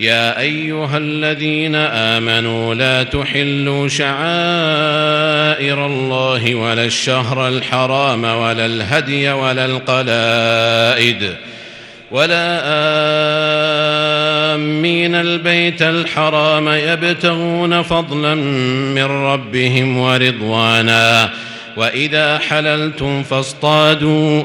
يا أيها الذين آمنوا لا تحلوا شعائر الله ولا الشهر الحرام ولا الهدي ولا القلائد ولا آمين البيت الحرام يبتغون فضلا من ربهم ورضوانا وإذا حللتم فاصطادوا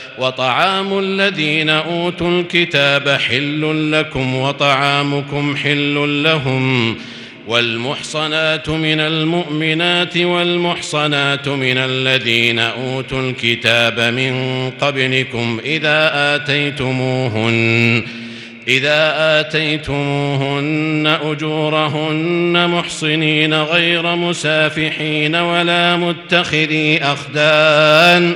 وطعام الذين أوتوا الكتاب حل لكم وطعامكم حل لهم والمحصنات من المؤمنات والمحصنات من الذين أوتوا الكتاب من قبلكم إذا آتيتموهن إذا آتيتموهن أجورهن محصنين غير مسافحين ولا متخذي أخدان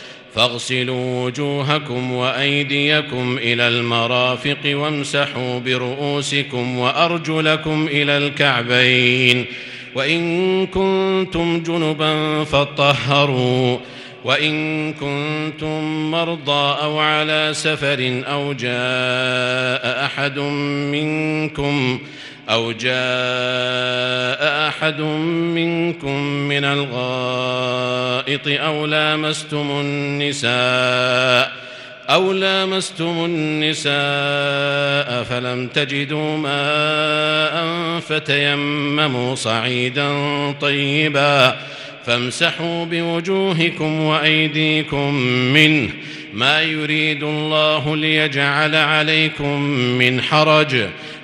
فاغسلوا وجوهكم وأيديكم إلى المرافق وامسحوا برؤوسكم وأرجلكم إلى الكعبين. وإن كنتم جنبا فطهروا وإن كنتم مرضى أو على سفر أو جاء أحد منكم أو جاء أحد منكم من الغائط أو لامستم النساء أو لامستم النساء فلم تجدوا ماء فتيمموا صعيدا طيبا فامسحوا بوجوهكم وأيديكم منه ما يريد الله ليجعل عليكم من حرج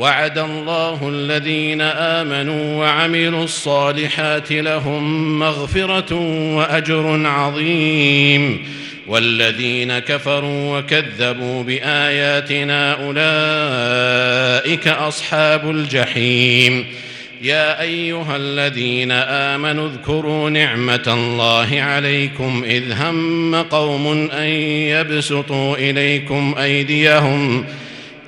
وعد الله الذين آمنوا وعملوا الصالحات لهم مغفرة وأجر عظيم. والذين كفروا وكذبوا بآياتنا أولئك أصحاب الجحيم. يا أيها الذين آمنوا اذكروا نعمة الله عليكم إذ هم قوم أن يبسطوا إليكم أيديهم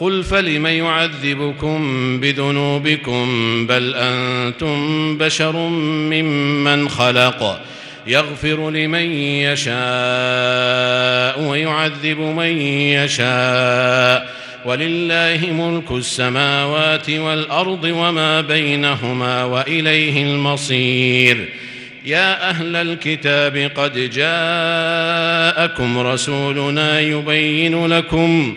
قل فلم يعذبكم بذنوبكم بل أنتم بشر ممن خلق يغفر لمن يشاء ويعذب من يشاء ولله ملك السماوات والأرض وما بينهما وإليه المصير يا أهل الكتاب قد جاءكم رسولنا يبين لكم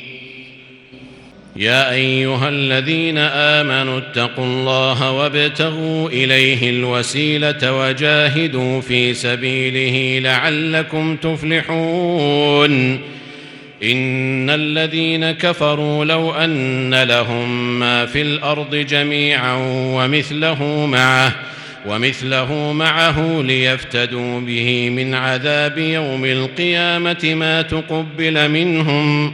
يا أيها الذين آمنوا اتقوا الله وابتغوا إليه الوسيلة وجاهدوا في سبيله لعلكم تفلحون. إن الذين كفروا لو أن لهم ما في الأرض جميعا ومثله معه ومثله معه ليفتدوا به من عذاب يوم القيامة ما تقبل منهم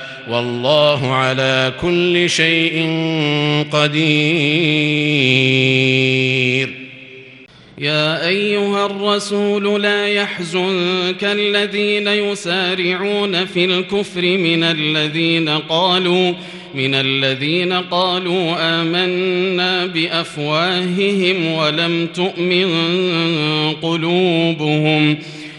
والله على كل شيء قدير. يا أيها الرسول لا يحزنك الذين يسارعون في الكفر من الذين قالوا من الذين قالوا آمنا بأفواههم ولم تؤمن قلوبهم.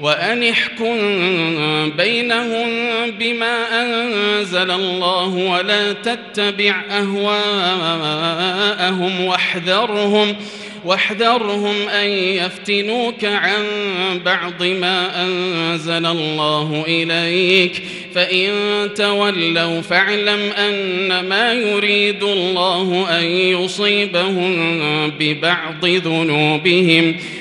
وأن احكم بينهم بما أنزل الله ولا تتبع أهواءهم واحذرهم واحذرهم أن يفتنوك عن بعض ما أنزل الله إليك فإن تولوا فاعلم أنما يريد الله أن يصيبهم ببعض ذنوبهم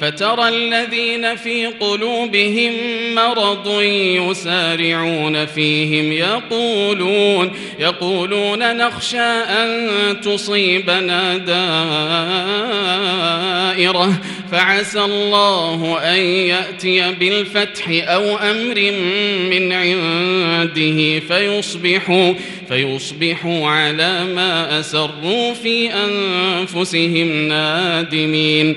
فترى الذين في قلوبهم مرض يسارعون فيهم يقولون يقولون نخشى أن تصيبنا دائرة فعسى الله أن يأتي بالفتح أو أمر من عنده فيصبحوا فيصبحوا على ما أسروا في أنفسهم نادمين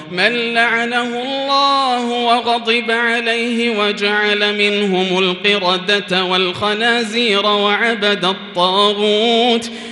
من لعنه الله وغضب عليه وجعل منهم القردة والخنازير وعبد الطاغوت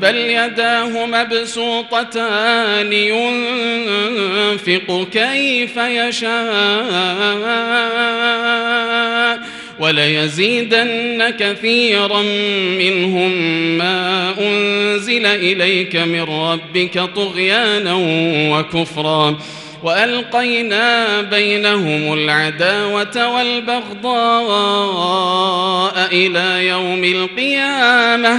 بل يداه مبسوطتان ينفق كيف يشاء وليزيدن كثيرا منهم ما أنزل إليك من ربك طغيانا وكفرا وألقينا بينهم العداوة والبغضاء إلى يوم القيامة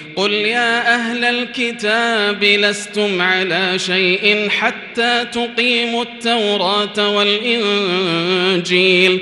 قل يا أهل الكتاب لستم على شيء حتى تقيموا التوراة والإنجيل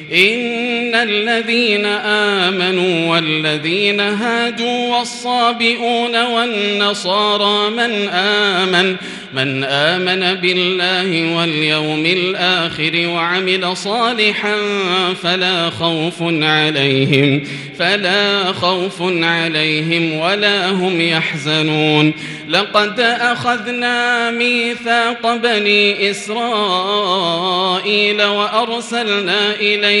إن الذين آمنوا والذين هادوا والصابئون والنصارى من آمن من آمن بالله واليوم الآخر وعمل صالحا فلا خوف عليهم فلا خوف عليهم ولا هم يحزنون لقد أخذنا ميثاق بني إسرائيل وأرسلنا إليهم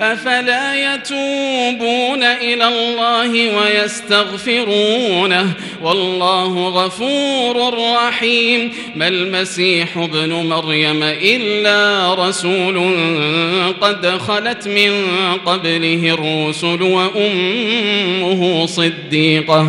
أفلا يتوبون إلى الله ويستغفرونه والله غفور رحيم ما المسيح ابن مريم إلا رسول قد خلت من قبله الرسل وأمه صديقة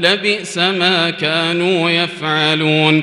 لبئس ما كانوا يفعلون.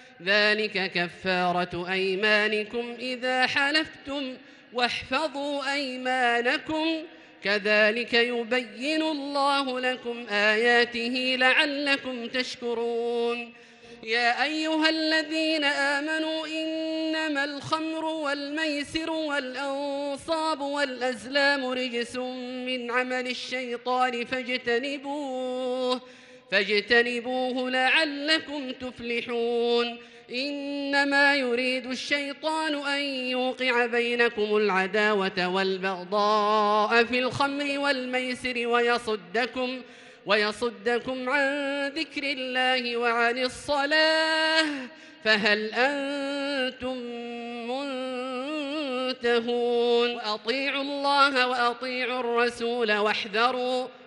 ذلك كفارة أيمانكم إذا حلفتم واحفظوا أيمانكم. كذلك يبين الله لكم آياته لعلكم تشكرون. يا أيها الذين آمنوا إنما الخمر والميسر والأنصاب والأزلام رجس من عمل الشيطان فاجتنبوه فاجتنبوه لعلكم تفلحون. إنما يريد الشيطان أن يوقع بينكم العداوة والبغضاء في الخمر والميسر ويصدكم ويصدكم عن ذكر الله وعن الصلاة فهل أنتم منتهون؟ وأطيعوا الله وأطيعوا الرسول واحذروا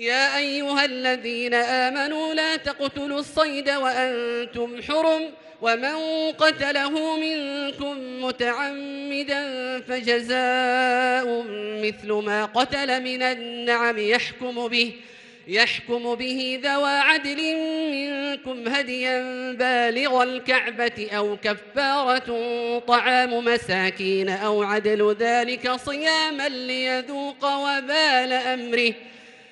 يا أيها الذين آمنوا لا تقتلوا الصيد وأنتم حرم ومن قتله منكم متعمدا فجزاء مثل ما قتل من النعم يحكم به يحكم به ذوى عدل منكم هديا بالغ الكعبة أو كفارة طعام مساكين أو عدل ذلك صياما ليذوق وبال أمره.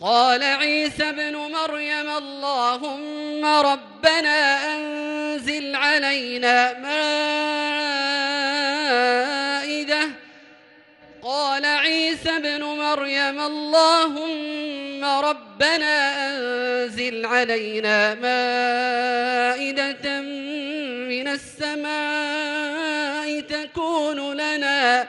قال عيسى ابن مريم اللهم ربنا أنزل علينا مائدة. قال عيسى ابن مريم اللهم ربنا أنزل علينا مائدة من السماء تكون لنا